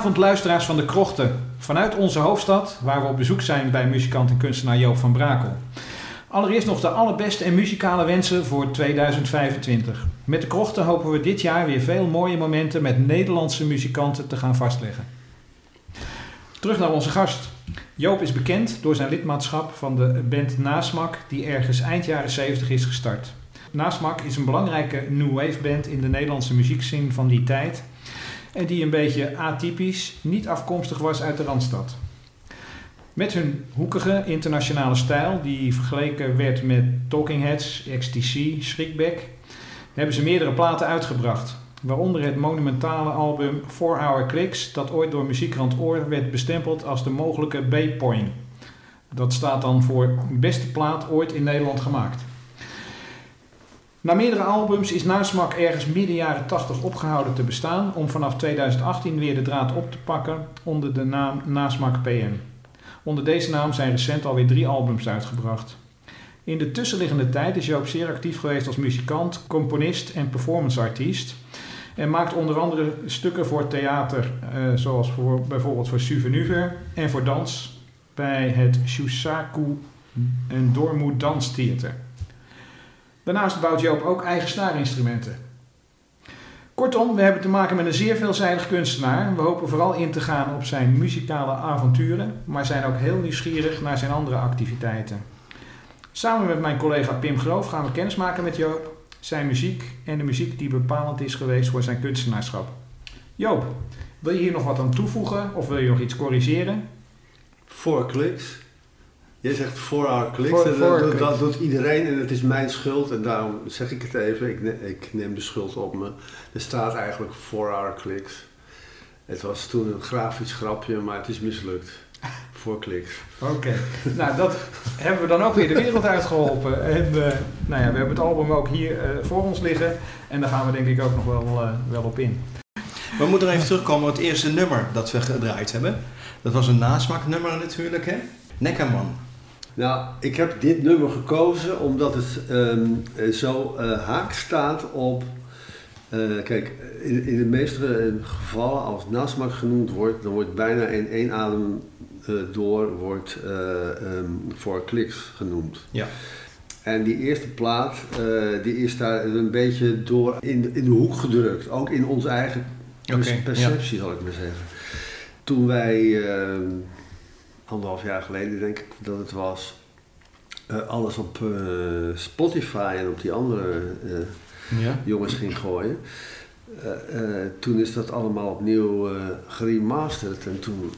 Goedenavond luisteraars van de Krochten. Vanuit onze hoofdstad, waar we op bezoek zijn bij muzikant en kunstenaar Joop van Brakel. Allereerst nog de allerbeste en muzikale wensen voor 2025. Met de Krochten hopen we dit jaar weer veel mooie momenten met Nederlandse muzikanten te gaan vastleggen. Terug naar onze gast. Joop is bekend door zijn lidmaatschap van de band Nasmak, die ergens eind jaren 70 is gestart. Nasmak is een belangrijke new wave band in de Nederlandse muziekscene van die tijd en die een beetje atypisch, niet afkomstig was uit de Randstad. Met hun hoekige internationale stijl, die vergeleken werd met Talking Heads, XTC, Schrikback, hebben ze meerdere platen uitgebracht. Waaronder het monumentale album 4 Hour Clicks, dat ooit door muziekrand Oor werd bestempeld als de mogelijke B-point. Dat staat dan voor beste plaat ooit in Nederland gemaakt. Na meerdere albums is Nasmak ergens midden jaren 80 opgehouden te bestaan om vanaf 2018 weer de draad op te pakken onder de naam Nasmak PM. Onder deze naam zijn recent alweer drie albums uitgebracht. In de tussenliggende tijd is Joop zeer actief geweest als muzikant, componist en performanceartiest. En maakt onder andere stukken voor theater, eh, zoals voor, bijvoorbeeld voor Suvenuver en voor dans bij het Shusaku en Dormu Danstheater. Daarnaast bouwt Joop ook eigen snaarinstrumenten. Kortom, we hebben te maken met een zeer veelzijdig kunstenaar. We hopen vooral in te gaan op zijn muzikale avonturen, maar zijn ook heel nieuwsgierig naar zijn andere activiteiten. Samen met mijn collega Pim Groof gaan we kennismaken met Joop, zijn muziek en de muziek die bepalend is geweest voor zijn kunstenaarschap. Joop, wil je hier nog wat aan toevoegen of wil je nog iets corrigeren? Voor kliks. Jij zegt voor our voor dat, dat doet iedereen en het is mijn schuld. En daarom zeg ik het even. Ik, ne- ik neem de schuld op me. Er staat eigenlijk voor our kliks. Het was toen een grafisch grapje, maar het is mislukt. Voor kliks. Oké, nou dat hebben we dan ook weer de wereld uitgeholpen. En eh, nou ja, we hebben het album ook hier eh, voor ons liggen. En daar gaan we denk ik ook nog wel, eh, wel op in. We moeten er even terugkomen op het eerste nummer dat we gedraaid hebben. Dat was een nasmaaknummer natuurlijk, hè? Nekkerman. Nou, ik heb dit nummer gekozen omdat het ehm, eh, zo eh, haak staat op. eh, kijk, in, in de meeste gevallen, als nasmaak genoemd wordt, dan wordt bijna in één adem door wordt, eh, ehm, voor kliks genoemd. Ja. En die eerste plaat, die is daar een beetje door in, in de hoek gedrukt. Ook in onze eigen perceptie, zal ik maar zeggen. Toen wij, eh, anderhalf jaar geleden denk ik dat het was, eh, alles op eh, Spotify en op die andere eh, Ja. jongens ging gooien. toen is dat allemaal opnieuw geremasterd. En toen,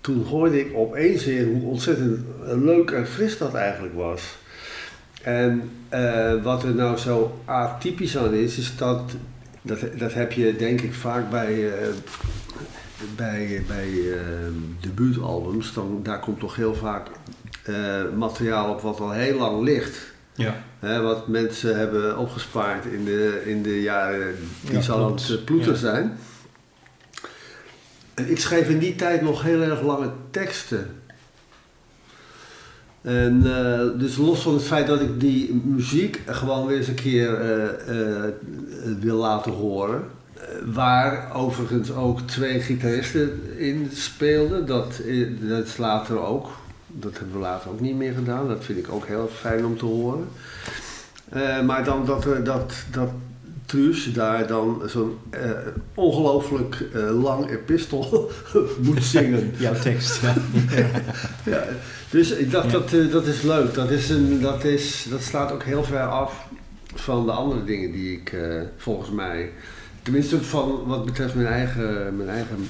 toen hoorde ik opeens weer hoe ontzettend leuk en fris dat eigenlijk was. En wat er nou zo atypisch aan is, is dat, dat, dat heb je denk ik vaak bij, bij, bij eh, debuutalbums. Dan, daar komt toch heel vaak eh, materiaal op wat al heel lang ligt. Ja. Hè, wat mensen hebben opgespaard in de, in de jaren, die Ja, zal het eh, ploeter Ja. zijn. En ik schreef in die tijd nog heel erg lange teksten. En eh, dus los van het feit dat ik die muziek gewoon weer eens een keer wil laten horen. Eh, Waar overigens ook twee gitaristen in speelden. Dat, eh, dat is later ook. Dat hebben we later ook niet meer gedaan. Dat vind ik ook heel fijn om te horen. Eh, maar dan dat, er- dat, dat Truus daar dan zo'n eh, ongelooflijk eh, lang epistel moet zingen. Jouw tekst, ja. Ja, dus ik dacht, Ja. dat, eh, dat is leuk. Dat, is een, dat, is, dat staat ook heel ver af van de andere dingen die ik eh, volgens mij... Tenminste van wat betreft mijn eigen, mijn eigen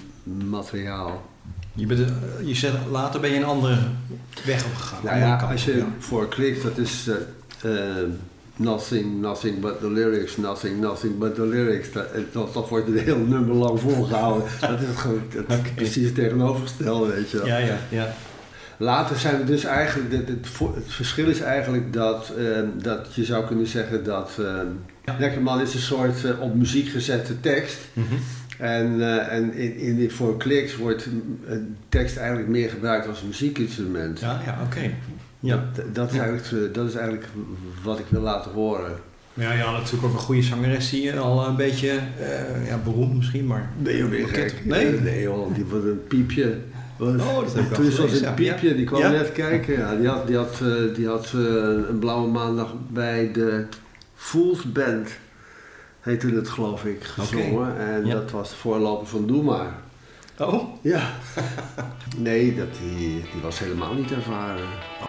materiaal. Je, bent, eh, je zegt, later ben je een andere weg opgegaan. Nou ja, als je ja. voor klikt, dat is eh, eh, nothing, nothing but the lyrics, nothing, nothing but the lyrics. Dat, dat, dat wordt een heel nummer lang volgehouden. dat is gewoon Oké. precies het tegenovergestelde, weet je wel. Ja, ja, ja. Later zijn we dus eigenlijk, het, het, verschil is eigenlijk dat, eh, dat je zou kunnen zeggen dat uh, Lekkerman is een soort eh, op muziek gezette tekst. Mhm. En, eh, en in, in, voor kliks wordt tekst eigenlijk meer gebruikt als muziekinstrument. Ja, ja, oké. Ja. Dat, dat, is eigenlijk, eh, dat is eigenlijk wat ik wil laten horen. Ja, je had natuurlijk ook een goede zangeres die al een beetje ja, beroemd misschien, maar... Ben je weer Bekend? gek? Nee? Nee joh, die was een piepje. Was, Oh, dat heb Toen was gelezen, een piepje, die kwam net kijken. Ja, die had, die had, eh, die had eh, een blauwe maandag bij de Fools Band, heette het geloof ik, gezongen. En Ja. dat was de voorloper van Doe Maar. Oh, Ja. nee, dat, die, die was helemaal niet ervaren. Hey,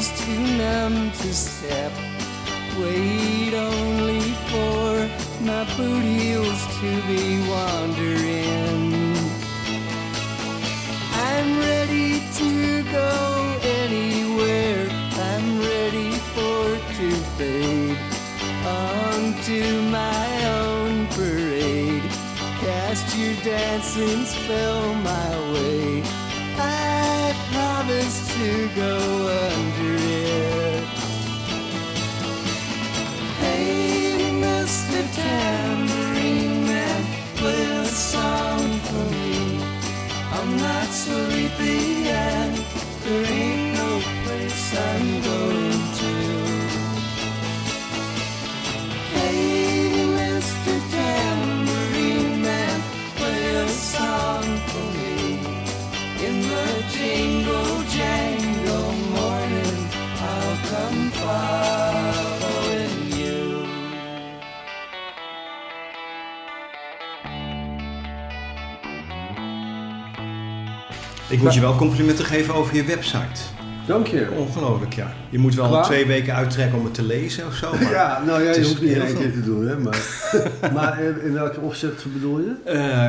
toes too numb to step. Wait only for my boot heels to be wandering. I'm ready to go anywhere. I'm ready for to fade onto my own parade. Cast your dancing spell my way. I promise to go under Ik moet je wel complimenten geven over je website. Dank je. Ongelooflijk, ja. Je moet wel Qua? twee weken uittrekken om het te lezen of zo. Maar, Ja, nou ja, je is hoeft niet één keer te doen, hè. Maar, maar in in welke opzet bedoel je? Eh,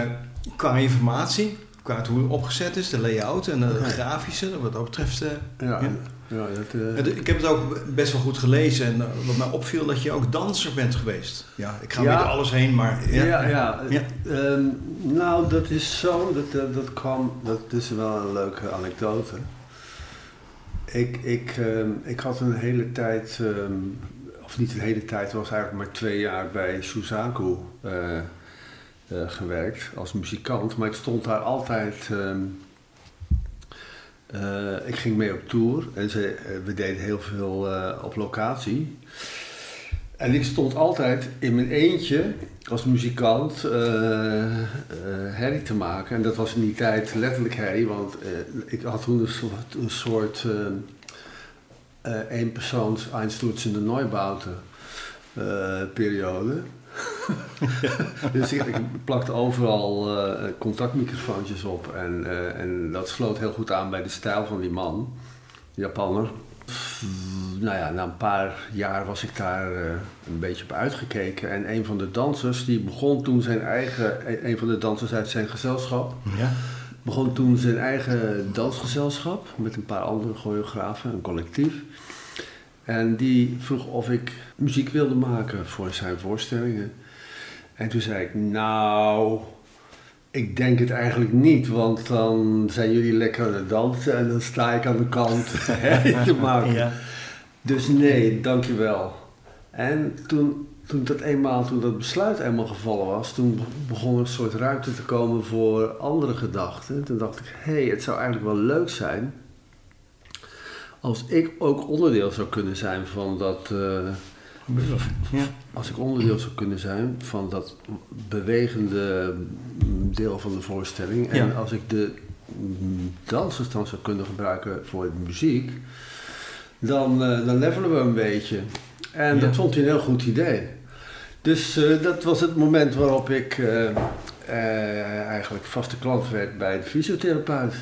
qua informatie, qua hoe het opgezet is, de layout en de grafische, wat dat betreft. eh, Ja, Ja. Ja. dat, eh, ik heb het ook best wel goed gelezen en eh, wat mij opviel dat je ook danser bent geweest. Ja, ik ga Ja. door alles heen, maar Ja, ja. ja. Ja. Ehm, nou, dat is zo. Dat, dat, dat kwam. Dat is wel een leuke anekdote. Ik, ik, ehm, ik had een hele tijd, ehm, of niet een hele tijd, was eigenlijk maar twee jaar bij Suzaku eh, eh, gewerkt als muzikant. Maar ik stond daar altijd. Eh, ik ging mee op tour en ze, eh, we deden heel veel eh, op locatie. En ik stond altijd in mijn eentje als muzikant eh, herrie te maken. En dat was in die tijd letterlijk herrie, want ik had toen een soort, een soort eenpersoons Einsturzende Neubauten periode. dus ik, ik plakte overal eh, contactmicrofoontjes op en, eh, en dat sloot heel goed aan bij de stijl van die man, Japanner. Nou ja, na een paar jaar was ik daar eh, een beetje op uitgekeken. En een van de dansers, die begon toen zijn eigen, een- een van de dansers uit zijn gezelschap, Ja. begon toen zijn eigen dansgezelschap met een paar andere choreografen, een collectief. En die vroeg of ik muziek wilde maken voor zijn voorstellingen. En toen zei ik, nou, ik denk het eigenlijk niet, want dan zijn jullie lekker aan het dansen en dan sta ik aan de kant te maken. Ja. Dus nee, dankjewel. En toen, toen dat eenmaal, toen dat besluit eenmaal gevallen was, toen begon er een soort ruimte te komen voor andere gedachten. Toen dacht ik, hé, hey, het zou eigenlijk wel leuk zijn als ik ook onderdeel zou kunnen zijn van dat, eh, Ja. als ik onderdeel zou kunnen zijn van dat bewegende deel van de voorstelling. En Ja. als ik de dansers dan zou kunnen gebruiken voor de muziek, dan, eh, dan levelen we een beetje. En Ja. dat vond hij een heel goed idee. Dus eh, dat was het moment waarop ik eh, eigenlijk vaste klant werd bij de fysiotherapeut.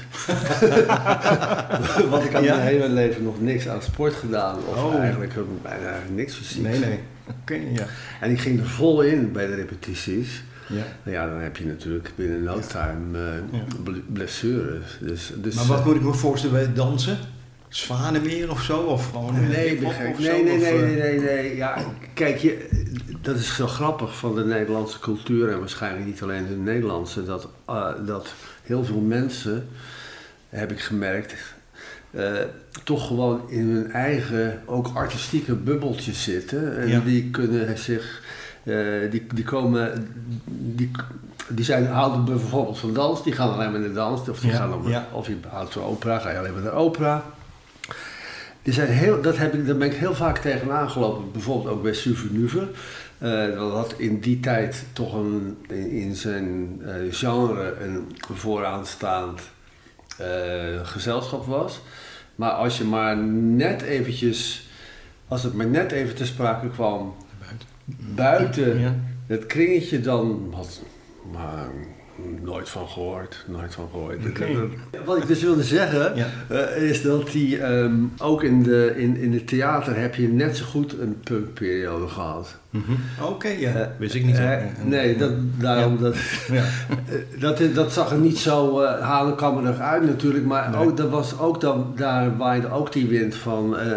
Want ik had Ja? mijn hele leven nog niks aan sport gedaan. Of Oh. eigenlijk bijna niks fysiek. Nee, nee. Oké, ja. En ik ging er vol in bij de repetities. ja. Nou ja, dan heb je natuurlijk binnen no time eh, Ja. blessures. Dus, dus, Maar wat moet ik me voorstellen bij dansen? Zwanenweer of zo? Of gewoon Nee, nee, nee, nee, eh, nee, nee, nee. Ja, kijk, je, dat is zo grappig van de Nederlandse cultuur en waarschijnlijk niet alleen de Nederlandse, dat, eh, dat heel veel mensen, heb ik gemerkt, eh, toch gewoon in hun eigen, ook artistieke bubbeltjes zitten. En Ja. die kunnen zich, eh, die, die komen, die, die zijn, houden bijvoorbeeld van dans, die gaan alleen maar naar dans, of die Ja, gaan ja. of je houdt van opera, ga je alleen maar naar opera. Die zijn heel, dat heb ik, daar ben ik heel vaak tegenaan gelopen. Bijvoorbeeld ook bij Souvenir. Eh dat had in die tijd toch een, in, in zijn eh, genre een vooraanstaand eh, gezelschap was. Maar als je maar net eventjes, als het maar net even te sprake kwam Buiten. buiten Ja. het kringetje, dan had maar nooit van gehoord, nooit van gehoord. Wat ik dus wilde zeggen, Ja. eh, is dat die, ehm, ook in de, in, in het theater heb je net zo goed een punkperiode gehad. Mhm. Oké, ja. Eh, Wist ik niet. Eh, nee, dat, daarom, Ja. dat, Ja. dat, is- dat zag er niet zo uh, halenkammerig uit natuurlijk, maar Nee. ook, dat was ook dan, daar waaide ook die wind van, eh,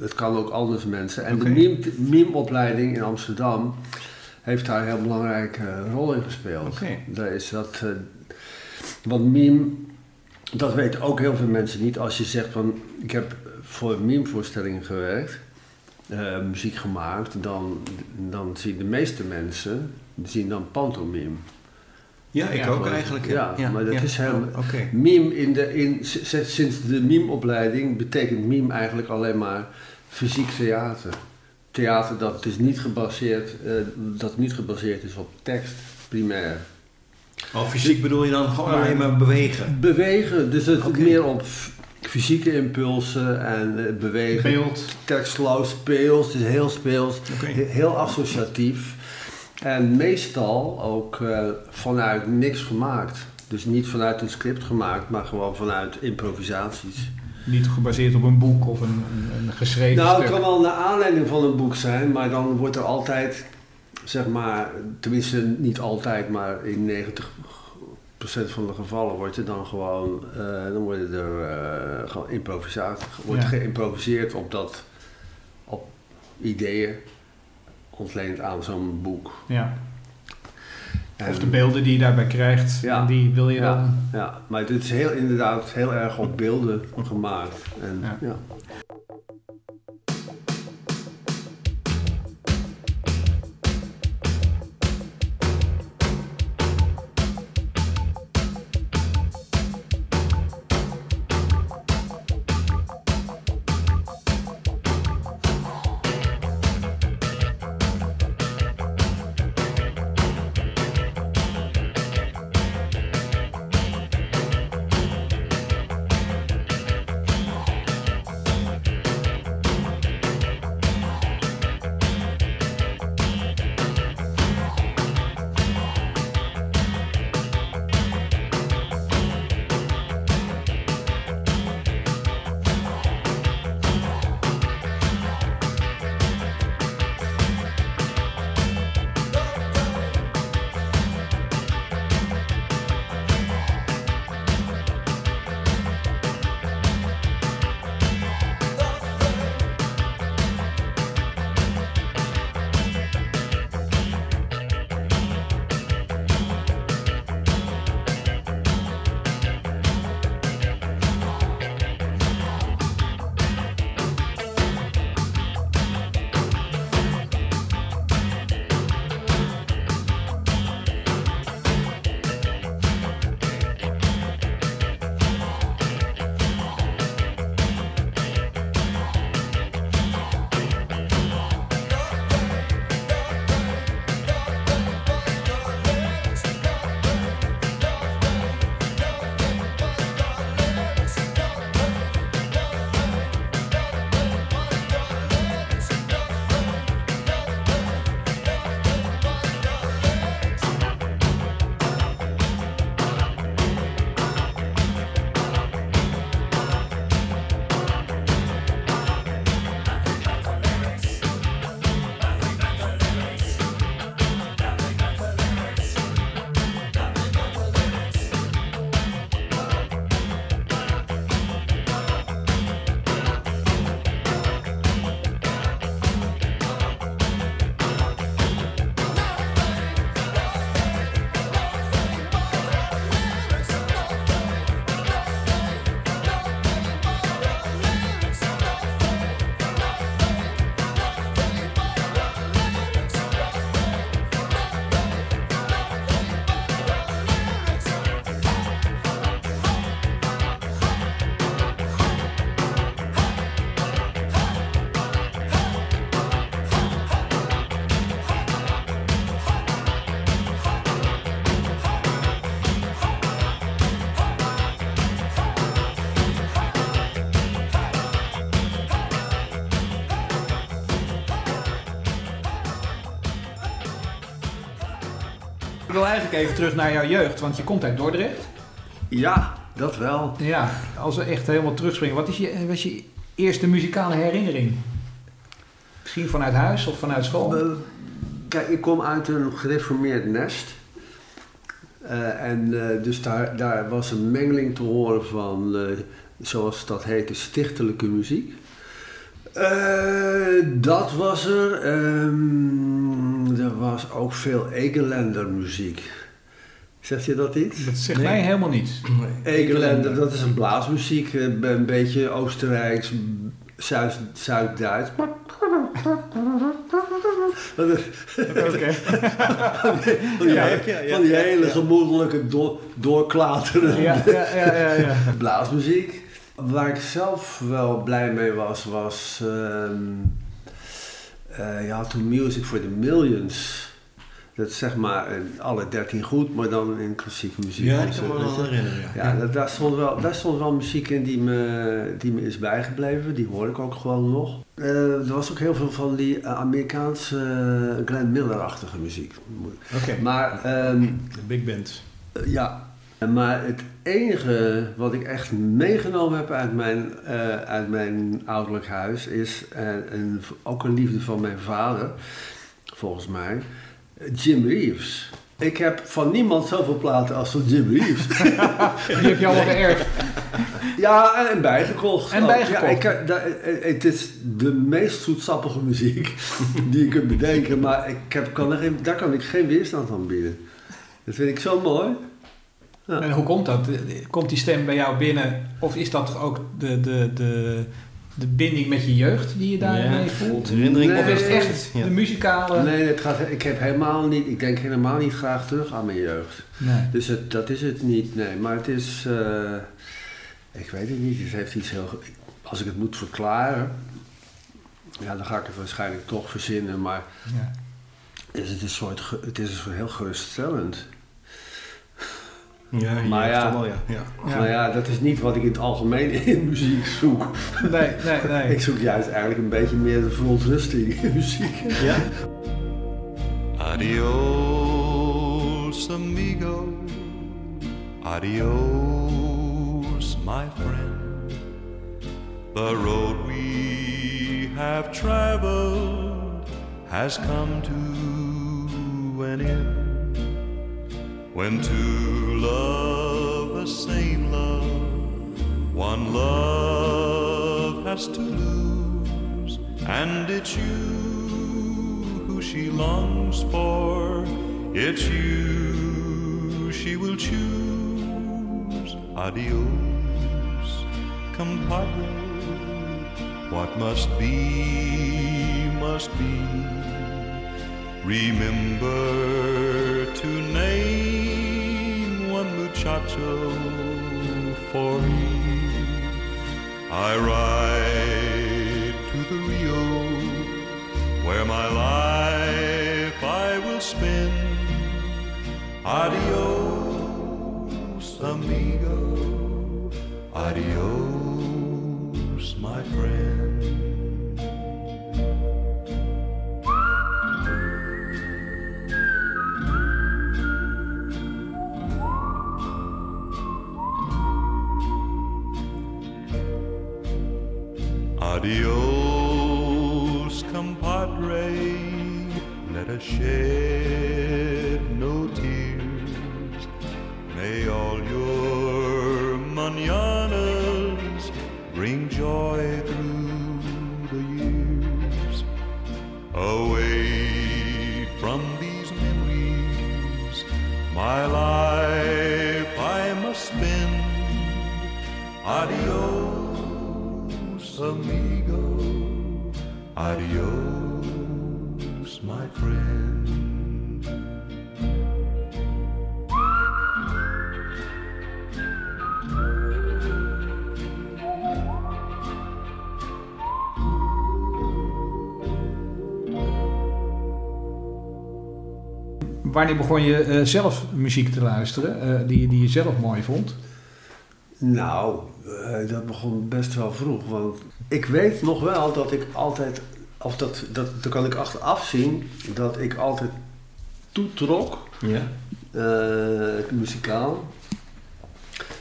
het kan ook anders mensen. En de mime- mime-opleiding in Amsterdam heeft daar een heel belangrijke eh, rol in gespeeld. Oké. Daar is dat, eh, want mime, dat weten ook heel veel mensen niet. Als je zegt van, ik heb voor mime-voorstellingen gewerkt, eh, muziek gemaakt, dan, dan zien de meeste mensen zien dan pantomime. Ja, ik Ja, ook eigenlijk. ja, maar dat is helemaal-. Meme in de, in, sinds de meme-opleiding betekent meme eigenlijk alleen maar fysiek theater. Theater dat is niet gebaseerd, eh, dat niet gebaseerd is op tekst, primair. Oh, fysiek bedoel je dan gewoon Maar- alleen maar bewegen? Bewegen, dus het meer op fysieke impulsen en eh, bewegen. Beeld. Tekstloos, speels, is heel speels, heel associatief. En meestal ook eh, vanuit niks gemaakt. Dus niet vanuit een script gemaakt, maar gewoon vanuit improvisaties. Niet gebaseerd op een boek of een, een, een geschreven Nou, het stuk. kan wel naar aanleiding van een boek zijn, maar dan wordt er altijd, zeg maar, tenminste niet altijd, maar in 90% van de gevallen wordt er dan gewoon, eh, dan worden er eh, gewoon improvisatie, wordt Ja. geïmproviseerd op dat, op ideeën ontleend aan zo'n boek. Ja. Of de beelden die je daarbij krijgt. Ja. En die wil je Ja. dan... Ja, maar dit is heel, inderdaad heel erg op beelden gemaakt. En, Ja. Eigenlijk even terug naar jouw jeugd, want je komt uit Dordrecht. ja, dat wel. Ja, als we echt helemaal terugspringen. Wat is je, wat is je eerste muzikale herinnering? Misschien vanuit huis of vanuit school? Eh, Kijk, ik kom uit een gereformeerd nest. Eh, en eh, dus daar, daar was een mengeling te horen van, zoals dat heette, stichtelijke muziek. Dat was er. Ehm, er was ook veel Egelender muziek. Zegt je dat iets? Dat zegt Nee. mij helemaal niets. Egelender, dat is een blaasmuziek, eh, een beetje Oostenrijks, Zuid- Zuid-Duits. Oké. Van die, Ja, van die hele gemoedelijke door, doorklaterende Ja, ja, ja, ja, ja. blaasmuziek. Waar ik zelf wel blij mee was, was ehm eh, ja, toen Music for the Millions. Dat is zeg maar alle dertien goed, maar dan in klassieke muziek. Ja, ik kan me wel je. herinneren. Ja. Ja, dat- daar, stond wel, daar stond wel muziek in die me, die me is bijgebleven. Die hoor ik ook gewoon nog. Eh, er was ook heel veel van die eh, Amerikaanse uh, Glenn Miller-achtige muziek. Oké. Maar ehm, De big band. ja, maar het enige wat ik echt meegenomen heb uit mijn, eh, uit mijn ouderlijk huis is, eh, en ook een liefde van mijn vader, volgens mij, Jim Reeves. Ik heb van niemand zoveel platen als van Jim Reeves. Die heb je allemaal geërfd. Ja, en bijgekocht. En bijgekocht. Ja, ik, eh, da- het is de meest zoetsappige muziek die je kunt bedenken, maar ik heb, kan er daar kan ik geen weerstand aan bieden. Dat vind ik zo mooi. Ja. En hoe komt dat? Komt die stem bij jou binnen? Of is dat ook de, de, de, de binding met je jeugd die je daarmee Ja. voelt? Herinnering. Nee. Of is het echt Ja. de muzikale... Nee, het gaat, ik heb helemaal niet, ik denk helemaal niet graag terug aan mijn jeugd. Nee. Dus het, dat is het niet, nee. Maar het is, eh, ik weet het niet, het heeft iets heel, als ik het moet verklaren, ja, dan ga ik het waarschijnlijk toch verzinnen, maar Ja. is het, een soort, het is een soort heel geruststellend. Ja, Maar ja. wel, ja. ja. Ja. Maar ja, dat is niet wat ik in het algemeen in muziek zoek. Nee, nee, nee. Ik zoek juist eigenlijk een beetje meer de verontrusting in muziek. Ja? Adios, amigo. Adios, my friend. The road we have traveled has come to an end. When two love the same love, one love has to lose, and it's you who she longs for. It's you she will choose. Adios, compadre. What must be, must be. Remember to name muchacho for me. I ride to the Rio where my life I will spend. Adios, amigo. Adios, shade. Wanneer begon je eh, zelf muziek te luisteren eh, die, die je zelf mooi vond? Nou, eh, dat begon best wel vroeg. Want ik weet nog wel dat ik altijd, of dat, dat, dat kan ik achteraf zien, dat ik altijd toetrok, Ja. muzikaal,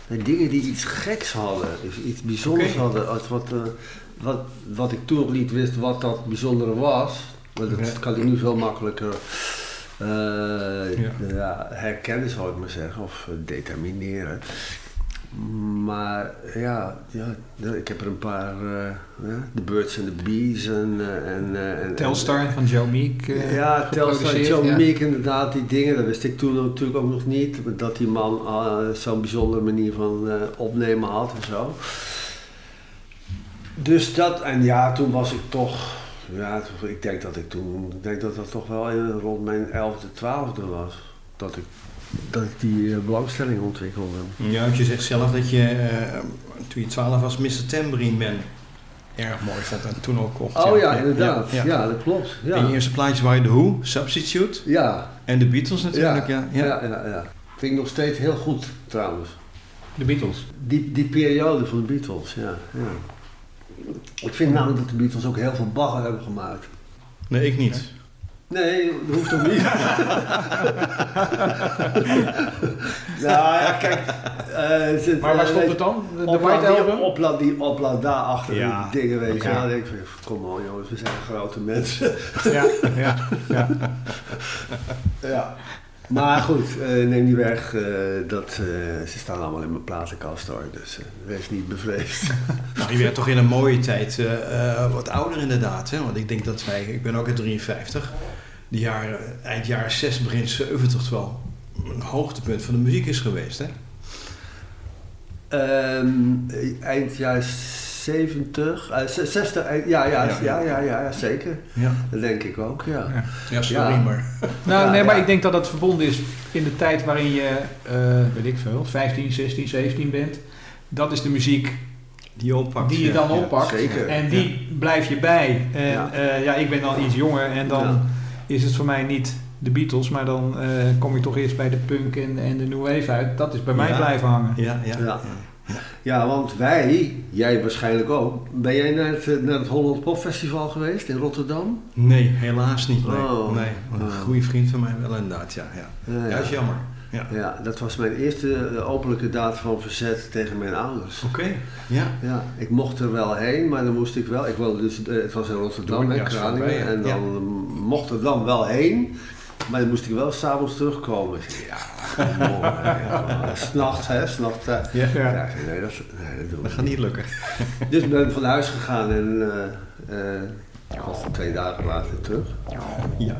dingen die iets geks hadden, dus iets bijzonders hadden. Als wat, wat, wat ik toen nog niet wist wat dat bijzondere was. Maar dat kan ik nu veel makkelijker Ja. ja, herkennen, zou ik maar zeggen, of eh, determineren. Maar ja, ja, de- ik heb er een paar, eh, ja, The Birds and the Bees en... eh, en, eh, en Telstar van Joe Meek. eh, ja, Telstar, geproduceerd, Joe ja. Meek inderdaad, die dingen, dat wist ik toen natuurlijk ook nog niet. Dat die man eh, zo'n bijzondere manier van eh, opnemen had en zo. Dus dat, en ja, toen was ik toch, Ja, ik denk dat ik toen, ik denk dat dat toch wel in, rond mijn 11e, 12e was. Dat ik, dat ik die eh, belangstelling ontwikkelde. Ja, want je zegt zelf dat je eh, toen je 12 was Mr. Tambourine Man erg mooi vond en toen ook kocht. Oh ja, inderdaad. Ja, Ja, ja. dat klopt. En je Ja, eerste plaatjes waren The Who, Substitute ja, en de Beatles natuurlijk. Ja, ja, ja. ja, ja. Vind ik nog steeds heel goed trouwens. De Beatles. Die, die periode van de Beatles, ja. ja. Ik vind namelijk dat de Beatles ook heel veel bagger hebben gemaakt. Nee, ik niet. Nee, dat hoeft toch niet? nou ja, kijk. eh, zit, Maar waar eh, stond het dan? De, White die, Album? opla die, opla daarachter Ja. die dingen, weet je wel. Dan denk ik van, kom on jongens, we zijn grote mensen. Ja, ja, ja. ja. Maar goed, eh, neem die weg. eh, dat, eh, ze staan allemaal in mijn platenkast hoor, dus wees niet bevreesd. Nou, je werd toch in een mooie tijd wat ouder inderdaad. Hè? Want ik denk dat wij, ik ben ook in 53, die jaren, eind jaren 60, begin 70 toch wel een hoogtepunt van de muziek is geweest. Hè? Ehm, eind jaren 70, eh, 60, eind- ja, ja, Ja. ja, ja, zeker. Ja, Dat denk ik ook, ja. Ja. ja sorry, Ja. maar Nou, Ja, nee, maar ik denk dat dat verbonden is in de tijd waarin je, eh, weet ik veel, 15, 16, 17 bent. Dat is de muziek die je oppakt. die je dan ja. oppakt. zeker. En die blijf je bij. En Ja. ik ben dan iets jonger en dan Ja. is het voor mij niet de Beatles, maar dan eh, kom je toch eerst bij de punk en, en de new wave uit. Dat is bij mij blijven hangen. Ja, ja, Ja. want wij, jij waarschijnlijk ook, ben jij naar het, naar het Holland Pop Festival geweest in Rotterdam? Nee, helaas niet. Nee, Oh. nee. Een goede vriend van mij wel inderdaad. Ja, ja. Ja, is jammer. Ja. Ja, dat was mijn eerste eh, openlijke daad van verzet tegen mijn ouders. Oké, ja. Ja, ik mocht er wel heen, maar dan moest ik wel. Ik woonde dus, eh, het was in Rotterdam, is Kralingen, en dan mocht er dan wel heen, maar dan moest ik wel s'avonds terugkomen. Ik zei, Ja, hè. S'nachts, hè, s'nachts. Ja. Ja, ik zei, nee, dat, nee, dat doen we Dat gaat niet lukken. Dus ik ben van huis gegaan en eh, eh, ik was twee dagen later terug. Ja.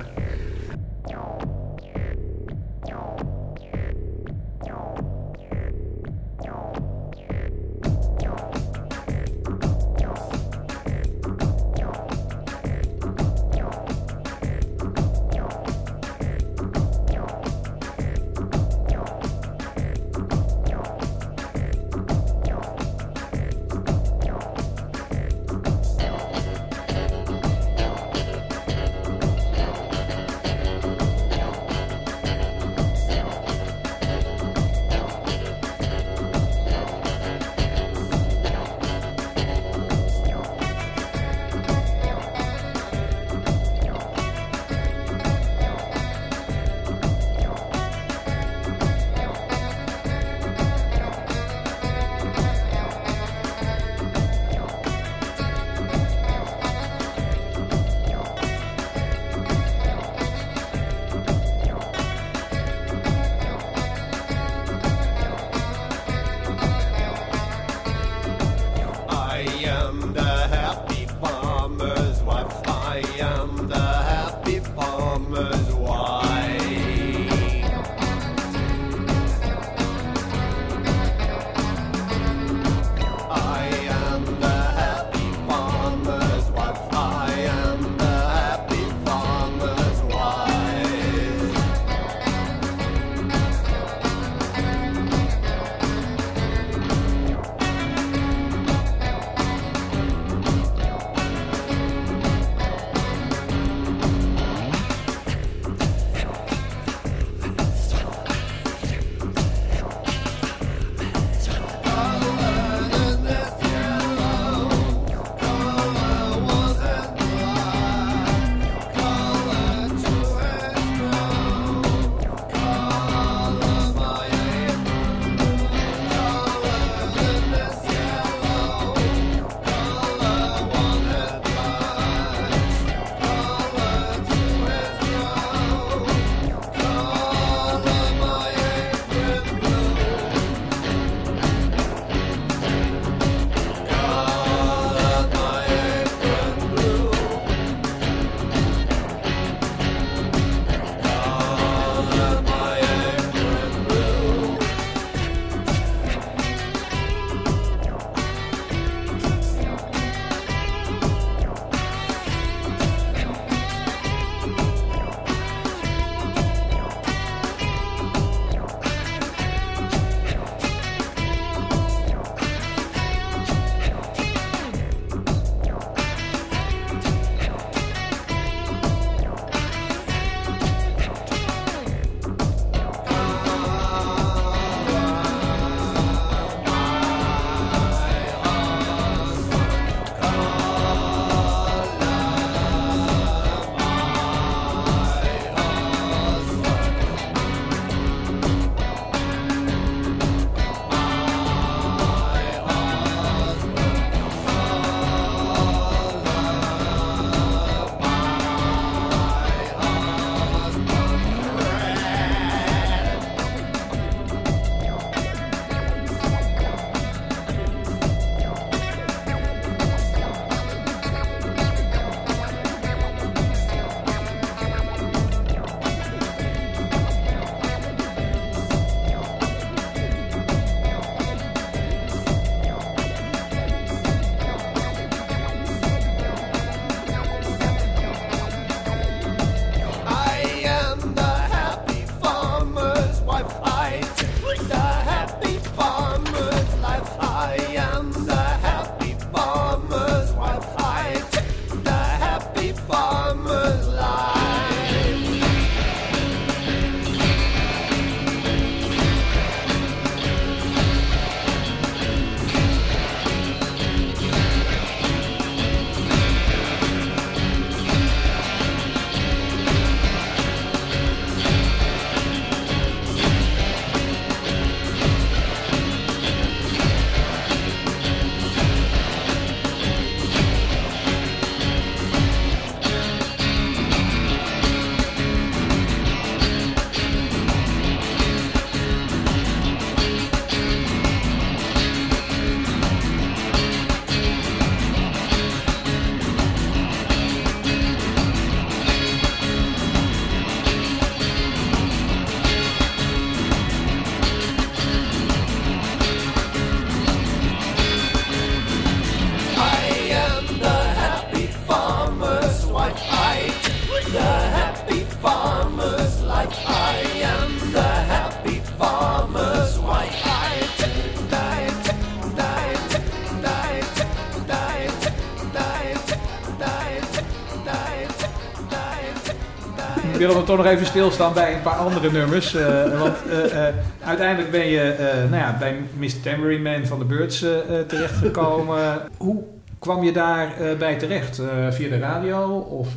Toch nog even stilstaan bij een paar andere nummers. eh, want eh, eh, uiteindelijk ben je nou ja, bij Mr. Tambourine Man van de eh, terechtgekomen. Hoe kwam je daar bij terecht? Via de radio? Of,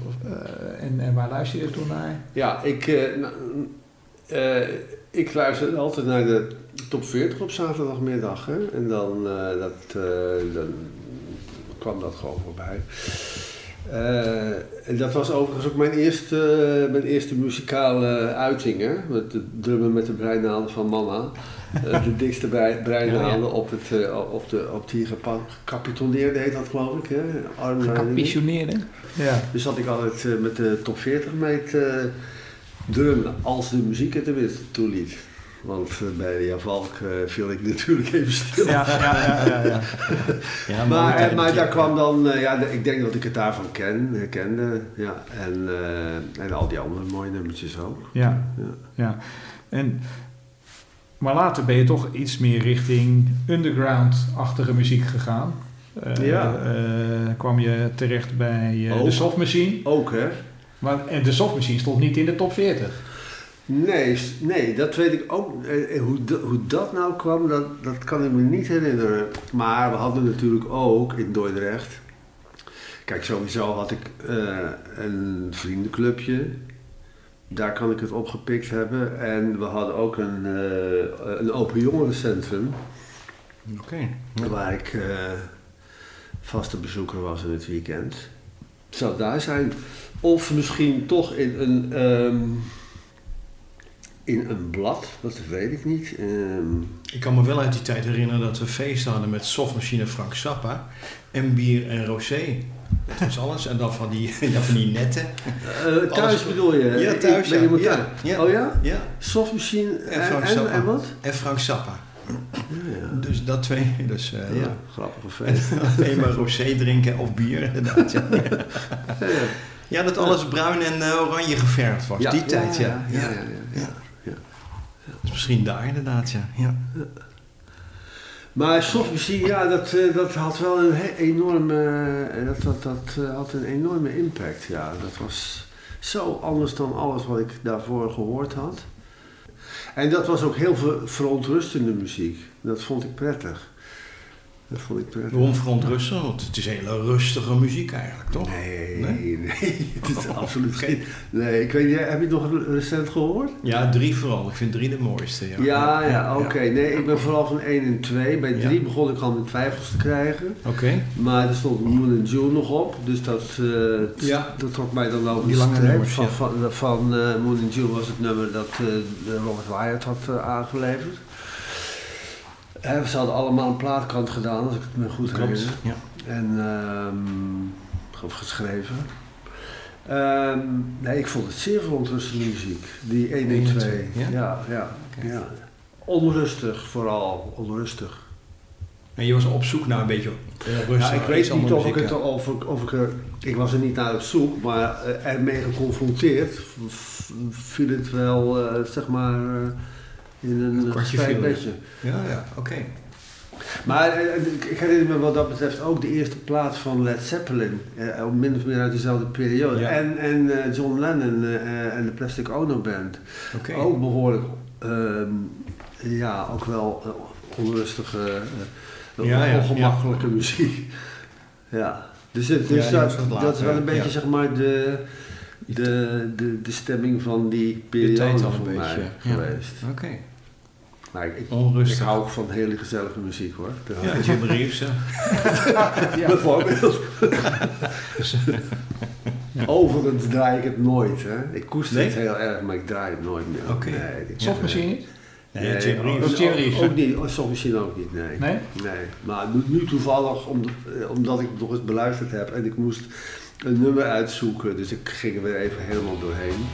en, en waar luister je toen naar? Ja, ik, ik luister altijd naar de top 40 op zaterdagmiddag. Hè? En dan, dat, dan kwam dat gewoon voorbij. Eh, en dat was overigens ook mijn eerste, mijn eerste muzikale uiting. Hè? Met de drummen met de breinaalden van mama. Eh, de dikste brei- breinaalden op, het, eh, op, de, op die gepa- gecapitoneerde heet dat geloof ik. Hè? Ja. dus zat ik altijd met de top 40 mee te drummen, als de muziek het tenminste toeliet. Want eh, bij de Javalk eh viel ik natuurlijk even stil. Ja, ja, ja, ja, ja. Ja, Maar, eh, maar daar kwam dan, ja, ik denk dat ik het daarvan ken, kende. Ja, en, eh, en al die andere mooie nummertjes ook. Ja, Ja. ja. En, maar later ben je toch iets meer richting underground-achtige muziek gegaan. Eh, Ja. eh, kwam je terecht bij eh, de. Soft Machine. Ook hè? Maar, en de Soft Machine stond niet in de top 40. Nee, nee, dat weet ik ook. eh, eh, Hoe, dat- hoe dat nou kwam, dat, dat kan ik me niet herinneren. Maar we hadden natuurlijk ook in Dordrecht. Kijk, sowieso had ik eh, een vriendenclubje. Daar kan ik het opgepikt hebben. En we hadden ook een, een open jongerencentrum. Oké. Ja. Waar ik vaste bezoeker was in het weekend. Het zou daar zijn. Of misschien toch in een, ehm, in een blad, dat weet ik niet. Ehm, Ik kan me wel uit die tijd herinneren dat we feesten hadden met softmachine Frank Zappa en bier en rosé. Dat was alles. En dan van die, ja, van die netten. eh, thuis Alles- bedoel je? Ja, Ik- thuis, ben je ja. Oh ja? Ja, Softmachine En Frank en, Zappa. en wat? en Frank Zappa. Ja, Dus dat twee. Dus eh, ja. ja. grappige feest. Alleen maar rosé drinken of bier, inderdaad. Ja, Ja, ja. ja dat alles bruin en eh, oranje geverfd was. Ja, die tijd, ja. Ja, ja, ja, ja, ja. Dus misschien daar inderdaad, ja. ja. Maar softmachine, ja, dat, eh, dat had wel een enorme, eh, dat, dat, dat eh, had een enorme impact. Ja, dat was zo anders dan alles wat ik daarvoor gehoord had. En dat was ook heel verontrustende muziek. Dat vond ik prettig. Dat vond ik prettig. Waarom verontrusten? Want het is hele rustige muziek eigenlijk, toch? Nee, Nee? nee, het is absoluut geen. Nee, ik weet niet, heb je het nog recent gehoord? Ja, drie vooral. Ik vind drie de mooiste. Ja, Ja, ja, oké. Nee, ik ben vooral van 1 en 2. Bij Ja. 3 begon ik al met twijfels te krijgen. Oké. Maar er stond Moon and June nog op, dus dat, Ja. dat trok mij dan over Die de lange nummers, Van, ja. van, van eh, Moon and June was het nummer dat eh, Robert Wyatt had aangeleverd. Eh, ze hadden allemaal een plaatkant gedaan, als ik het me goed herinner. Ja. En, ehm, of geschreven. Ehm, nee, ik vond het zeer verontrustende muziek, die 1 en Eén en 2. twee, ja? Ja, ja. Onrustig vooral, onrustig. En je was op zoek naar een beetje eh. Ja, ik iets weet niet of ik het of ik, of ik er. Ik was er niet naar op zoek, maar eh, ermee geconfronteerd viel het wel, eh, zeg maar, eh, in een Een eh, kwartje fijn viel, ja. bedje. Ja, ja, oké. Maar eh, ik ik herinner me wat dat betreft ook de eerste plaats van Led Zeppelin, eh, min of meer uit dezelfde periode. Ja. En, en eh, John Lennon eh, eh, en de Plastic Ono Band. Oké. Ook behoorlijk, ehm, ja, ook wel eh, onrustige, eh, Ja, ja, ongemakkelijke muziek. Ja, dus, het, dus dat, dat is wel een beetje ja. zeg maar de, de, de, de stemming van die periode tijd voor mij beetje, ja. geweest. Oké. Maar ik, ik, ik Onrustig. hou ook van hele gezellige muziek hoor. Ja, Jim Reeves, hè. Bijvoorbeeld. Overigens draai ik het nooit. Hè. Ik koester Nee? het heel erg, maar ik draai het nooit meer. Oké. Nee, ik- Soft Machine niet? Nee, Nee, Jim ook- Reeves. Ook Jim ook- Reeves, Ook niet, soms misschien ook niet, nee. Nee? Nee, maar nu, nu toevallig, om, eh, omdat ik het nog eens beluisterd heb en ik moest een nummer uitzoeken, dus ik ging er weer even helemaal doorheen.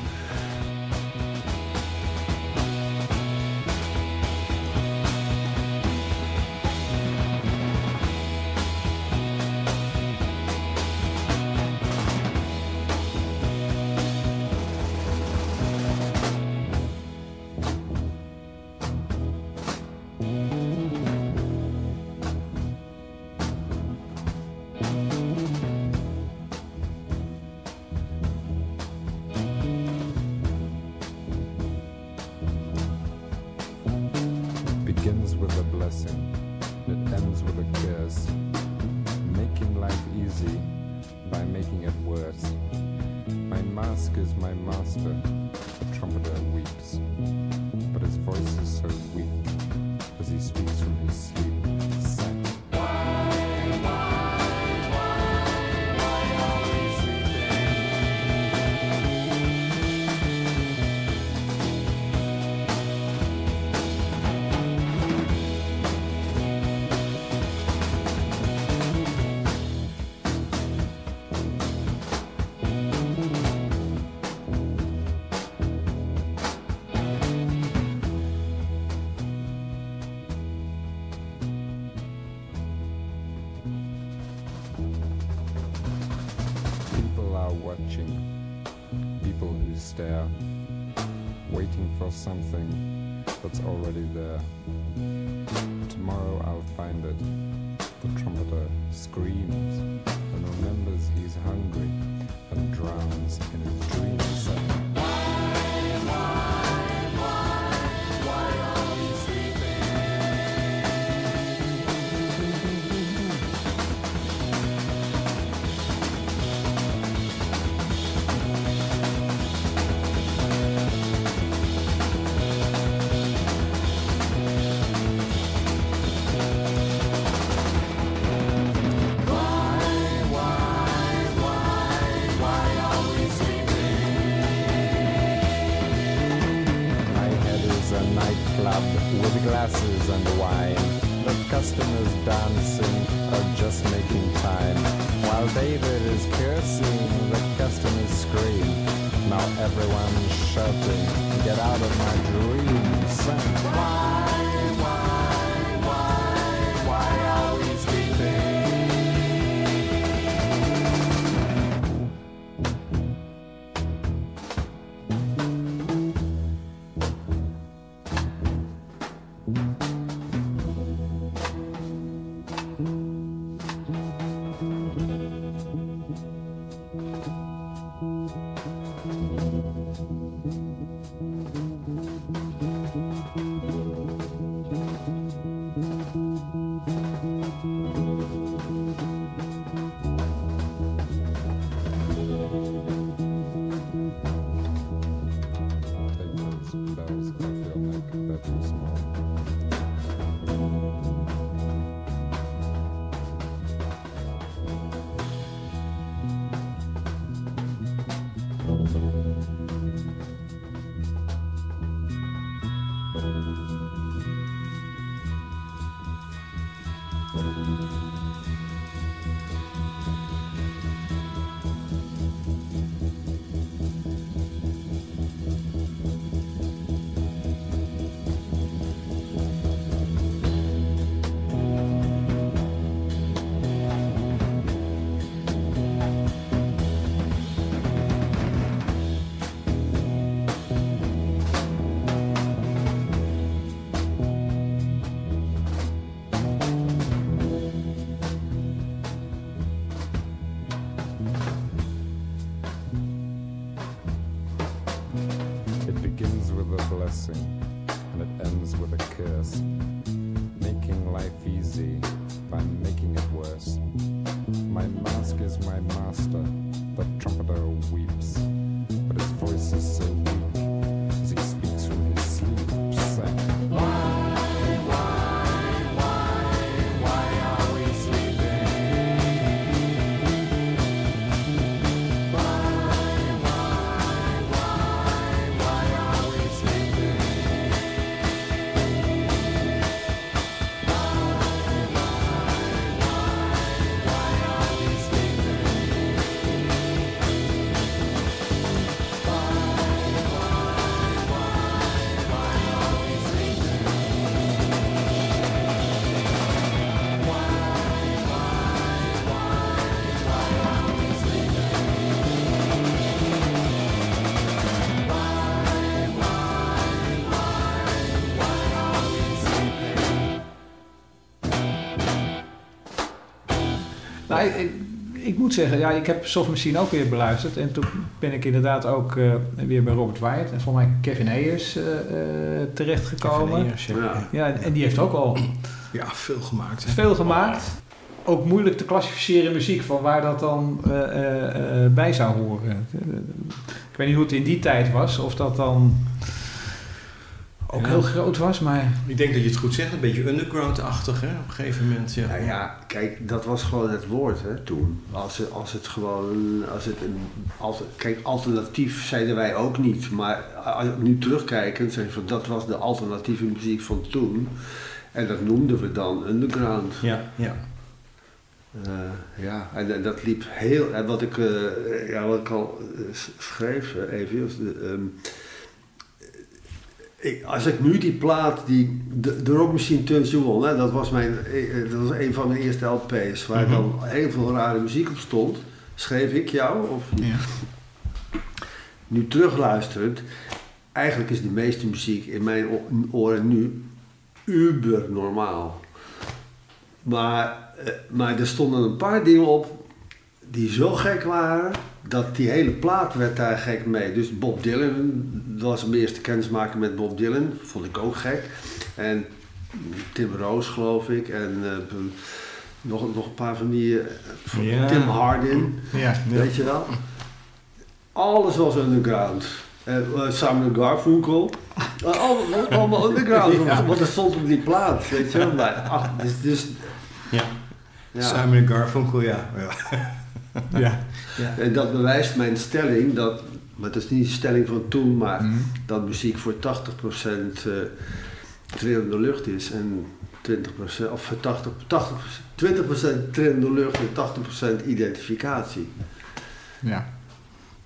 something that's already there. Tomorrow I'll find it. The trumpeter screams. ik, moet zeggen, ja, ik heb Soft Machine ook weer beluisterd. En toen ben ik inderdaad ook eh, weer bij Robert Wyatt en volgens mij Kevin Ayers uh, terechtgekomen. Ayers, ja. Ja. en die heeft ook al... Ja, veel gemaakt. Veel gemaakt. Ook moeilijk te klassificeren muziek, van waar dat dan bij zou horen. Ik weet niet hoe het in die tijd was, of dat dan ook Ja. heel groot was, maar... Ik denk dat je het goed zegt, een beetje underground-achtig hè, op een gegeven moment. Ja. Nou ja, kijk, dat was gewoon het woord hè, toen. Als als het gewoon, als het een, als, kijk, alternatief zeiden wij ook niet. Maar als- nu terugkijkend, zijn van, dat was de alternatieve muziek van toen. En dat noemden we dan underground. Ja, ja. Eh, ja, en, en dat liep heel, en wat ik, eh, ja, wat ik al eh, schreef eh, even, de, ehm, ik, als ik nu die plaat, die, de, de Rock Machine Turns You On, hè, dat, was mijn, eh, eh, dat was een van mijn eerste LP's, waar Mhm. dan heel veel rare muziek op stond, schreef ik jou, of Ja. nu terugluisterend, eigenlijk is de meeste muziek in mijn oren nu uber normaal. Maar, eh, maar er stonden een paar dingen op die zo gek waren, dat die hele plaat werd daar gek mee. Dus Bob Dylan, dat was mijn eerste kennismaking met Bob Dylan, vond ik ook gek. En Tim Roos geloof ik, en eh, nog, nog een paar van die, eh, van Ja. Tim Hardin. Ja, Weet je wel? Alles was underground. Eh, Simon Garfunkel. Allemaal, allemaal underground. Want er stond op die plaat. Weet je wel? Ach, dus, dus, ja. Simon Garfunkel, ja. ja. ja. En dat bewijst mijn stelling. Dat, maar dat is niet de stelling van toen. Maar Mhm. dat muziek voor 80% eh trillende lucht is. En 20% of 80, 80, 20% trillende lucht en 80% identificatie. ja.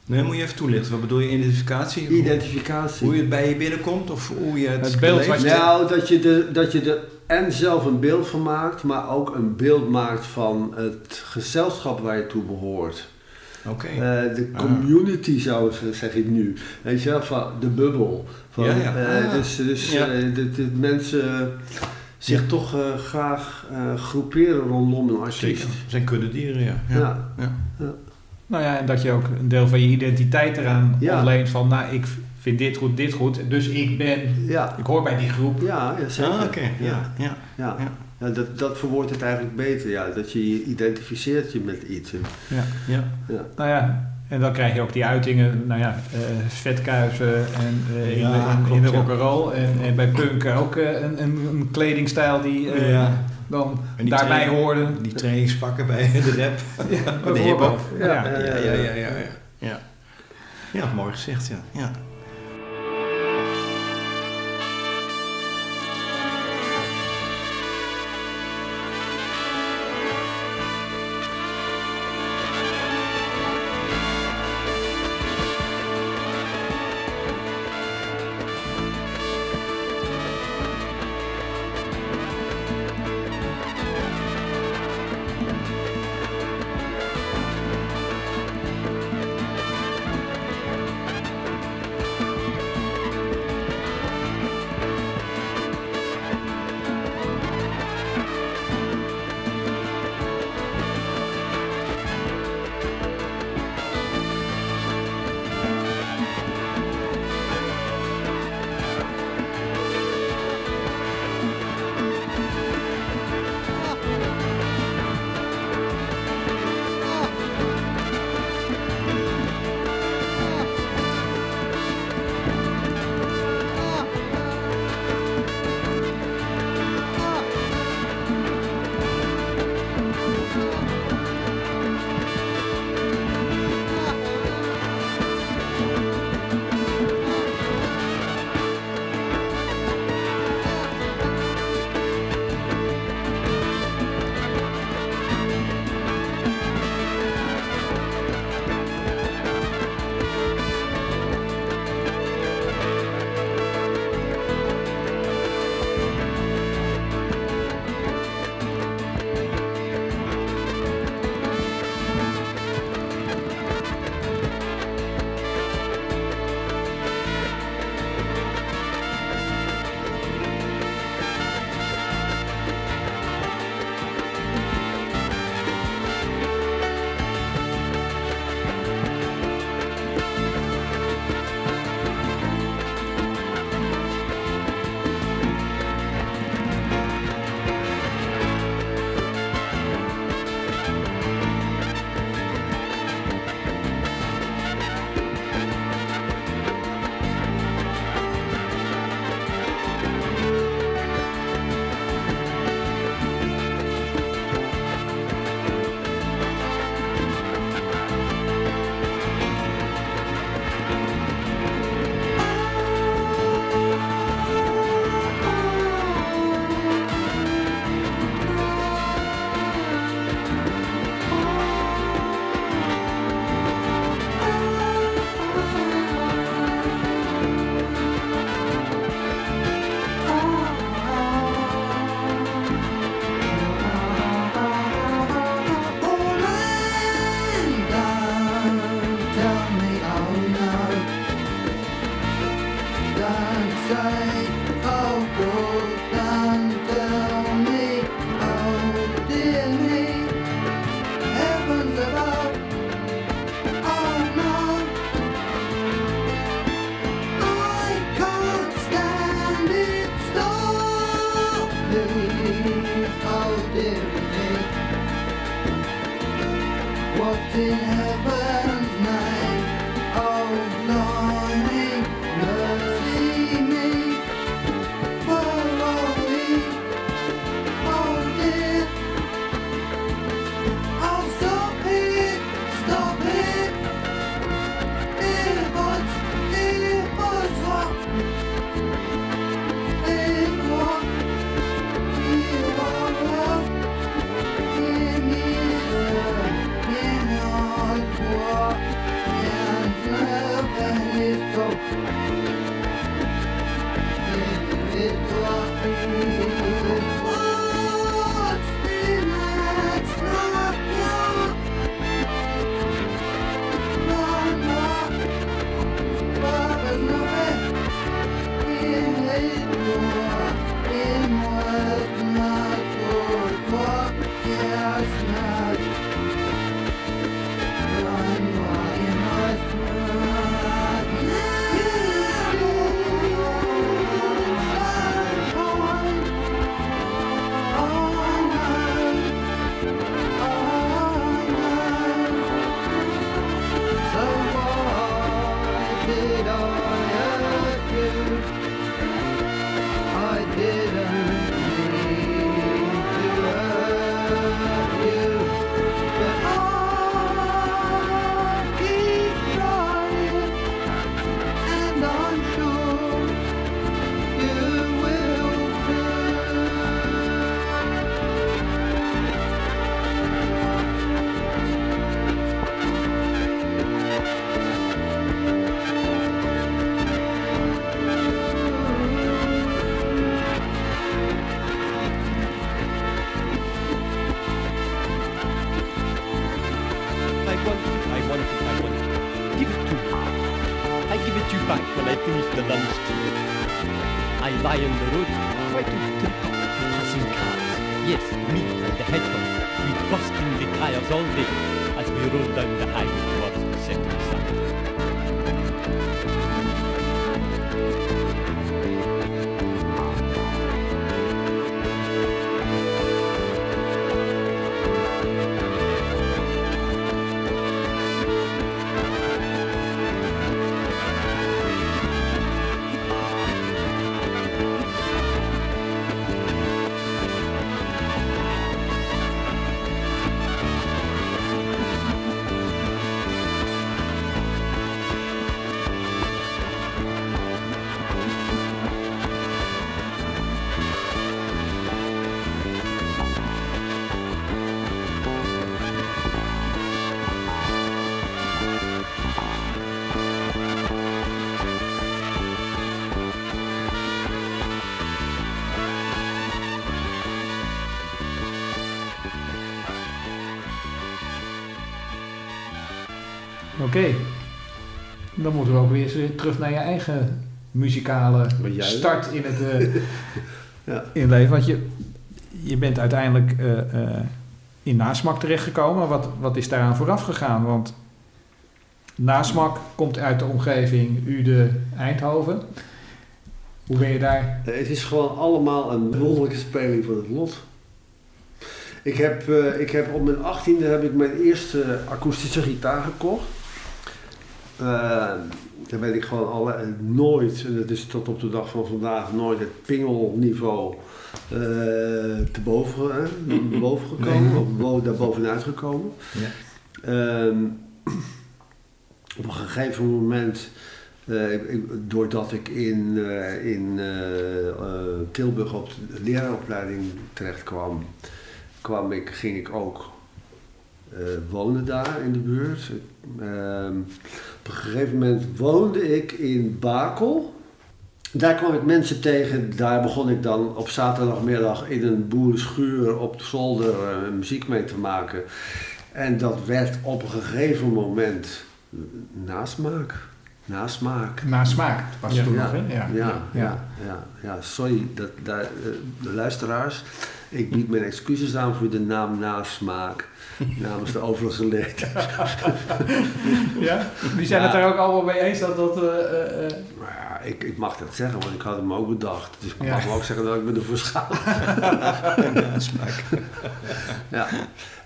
Nee, moet je even toelichten. Wat bedoel je identificatie? Identificatie. Hoe je het bij je binnenkomt of hoe je het, Het beeld wat je- Nou, dat je, de, dat je er en zelf een beeld van maakt, maar ook een beeld maakt van het gezelschap waar je toe behoort. Oké. Eh, de Ah. community zou ze- zeg ik nu. Weet je wel, van de bubbel. Van, Ja, ja. eh, Ah. dus dus Ja. eh, dat dat mensen zich Ja. toch eh, graag eh, groeperen rondom een artiest. Zeker. Het zijn kuddedieren, ja. ja. Ja. ja. Nou ja, en dat je ook een deel van je identiteit eraan Ja. ontleent van, nou, ik vind dit goed, dit goed, dus ik ben, Ja, ik hoor bij die groep. ja, ja zeker. Ah, oké. Ja. Ja. Ja. Ja. Ja, dat, dat verwoordt het eigenlijk beter, ja. Dat je je identificeert je met iets. En, Ja. Ja. ja. Nou ja, en dan krijg je ook die uitingen, nou ja, eh, vetkuiven en eh, in, Ja, de, in, klopt, in de ja. rock'n'roll. En, en bij punk ook eh, een, een, een kledingstijl die eh, Ja. dan En die daarbij training- hoorde. Die trainingspakken bij de rap. Ja, de hip-hop. Ja. Ja. Ja, ja, ja, ja, ja. Ja, ja mooi gezegd, ja. ja. Oké. Dan moeten we ook weer eens terug naar je eigen muzikale start in het, eh, Ja. in het leven. Want je, je bent uiteindelijk eh, eh, in nasmak terechtgekomen. Wat, wat is daaraan vooraf gegaan? Want nasmak komt uit de omgeving Ude Eindhoven. Hoe ben je daar? Het is gewoon allemaal een wonderlijke speling van het lot. Ik heb, ik heb op mijn achttiende heb ik mijn eerste akoestische gitaar gekocht. Eh, daar ben ik gewoon alle, eh, nooit, en dat is tot op de dag van vandaag, nooit het pingelniveau eh te boven, boven gekomen, Nee. of bo- daar bovenuit gekomen. Ja. Ehm, op een gegeven moment, eh, ik- doordat ik in, eh, in eh, eh, Tilburg op de leraaropleiding terecht kwam, kwam ik, ging ik ook eh, wonen daar in de buurt. Ehm, op een gegeven moment woonde ik in Bakel. Daar kwam ik mensen tegen, daar begon ik dan op zaterdagmiddag in een boerenschuur op de zolder eh, muziek mee te maken. En dat werd op een gegeven moment nasmaak. Nasmaak. Na smaak was het Ja. toen Ja. nog, hè? Ja. Ja, ja, ja, ja, sorry, dat, daar, eh, de luisteraars. Ik bied mijn excuses aan voor de naam nasmaak namens de overige leden. Ja? Die zijn het daar ook allemaal mee eens dat dat... eh, eh, eh, Maar ja, ik, ik mag dat zeggen, want ik had hem ook bedacht. Dus ik mag ook zeggen dat ik me ervoor schaam. Ja.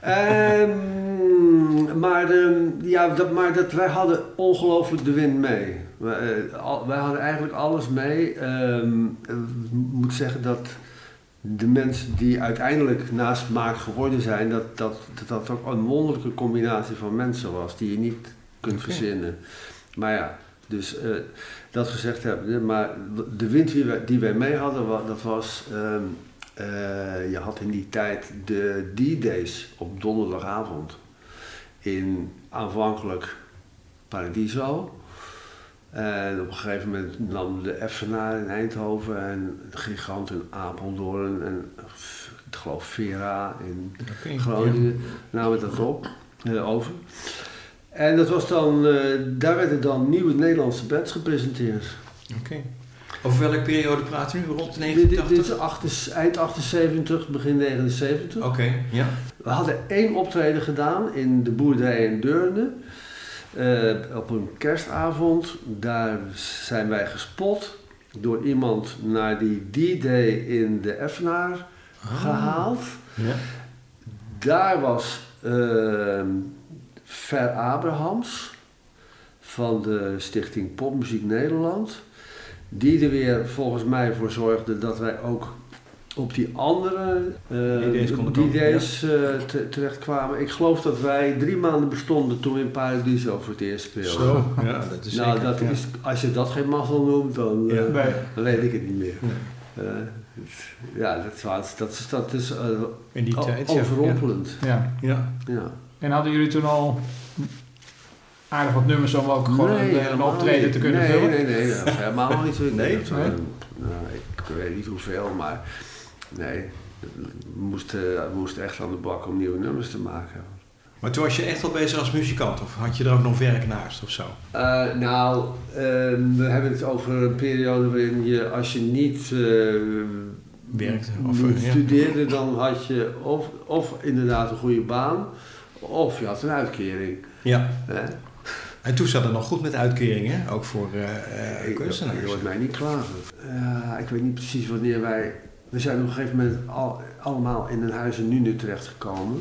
Ehm, maar ehm, ja, dat, maar dat, wij hadden ongelooflijk de wind mee. Wij, al- wij hadden eigenlijk alles mee. Ehm, eh, Ik moet zeggen dat de mensen die uiteindelijk naast Maak geworden zijn, dat dat, dat dat ook een wonderlijke combinatie van mensen was die je niet kunt verzinnen. Maar ja, dus eh, dat gezegd hebben, maar de wind die wij, die wij mee hadden, dat was. ehm, eh, je had in die tijd de D-Days op donderdagavond. In aanvankelijk Paradiso. En op een gegeven moment nam de Effenaar in Eindhoven en de Gigant in Apeldoorn en ik geloof Vera in Oké, Groningen namen dat op, eh, over. En dat was dan, eh, daar werden dan nieuwe Nederlandse bands gepresenteerd. ja. Oké. Over welke periode praten we nu? Rond de Dit, dit, 1980? is acht- eind 78, begin 79. Oké, ja. We hadden één optreden gedaan in de boerderij in Deurne. Eh, op een kerstavond. Daar zijn wij gespot door iemand naar die D-Day in de Effenaar gehaald. Ja. Daar was ehm Ver Abrahams van de Stichting Popmuziek Nederland. Die er weer volgens mij voor zorgde dat wij ook op die andere uh, konden komen, D-days eh, te- terechtkwamen. Ik geloof dat wij drie maanden bestonden toen we in Paradiso voor het eerst speelden. Zo, ja, dat is nou, zeker. dat ja. is, als je dat geen mazzel noemt, dan, eh, Ja. nee. dan weet ik het niet meer. Nee. Eh, ja, dat, was, dat is, dat is eh, In die tijd, ja. overrompelend. Ja. Ja. Ja. En hadden jullie toen al aardig wat nummers om ook gewoon een, een helemaal optreden niet. te kunnen nee, vullen? Nee, nee, dat is helemaal niet zo. Nee? Eh, Nee? nou, ik weet niet hoeveel, maar nee. We moesten, we moesten echt aan de bak om nieuwe nummers te maken. Maar toen was je echt al bezig als muzikant of had je er ook nog werk naast of zo? Eh, nou, ehm, we hebben het over een periode waarin je, als je niet, eh, Werkte, of, niet eh, ja. studeerde, dan had je of, of inderdaad een goede baan, of je had een uitkering. Ja. En toen zat het nog goed met uitkeringen, ook voor eh eh, Ik- kunstenaars. Je hoort mij niet klagen. Ik weet niet precies wanneer wij... We zijn op een gegeven moment al, allemaal in een huis in Nune terechtgekomen.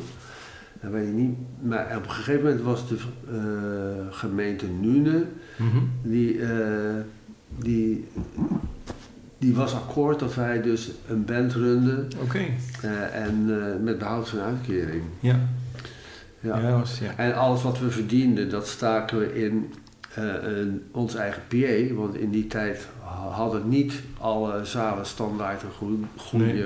Dat weet ik niet. Maar op een gegeven moment was de eh, gemeente Nune... Mhm. Die, eh, die, die was akkoord dat wij dus een band runden. Oké. eh, en met behoud van uitkering. Ja. Ja. Ja, was, ja. En alles wat we verdienden, dat staken we in een, ons eigen PA. Want in die tijd hadden niet alle zalen standaard een goede, goede Nee.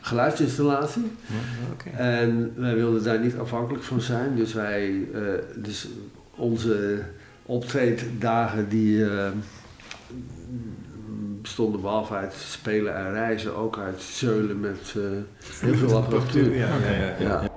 geluidsinstallatie. Ja, oké. En wij wilden daar niet afhankelijk van zijn. Dus wij, eh, dus onze optreeddagen die eh, bestonden behalve uit spelen en reizen ook uit zeulen met eh, heel veel apparatuur. Ja, ja, ja,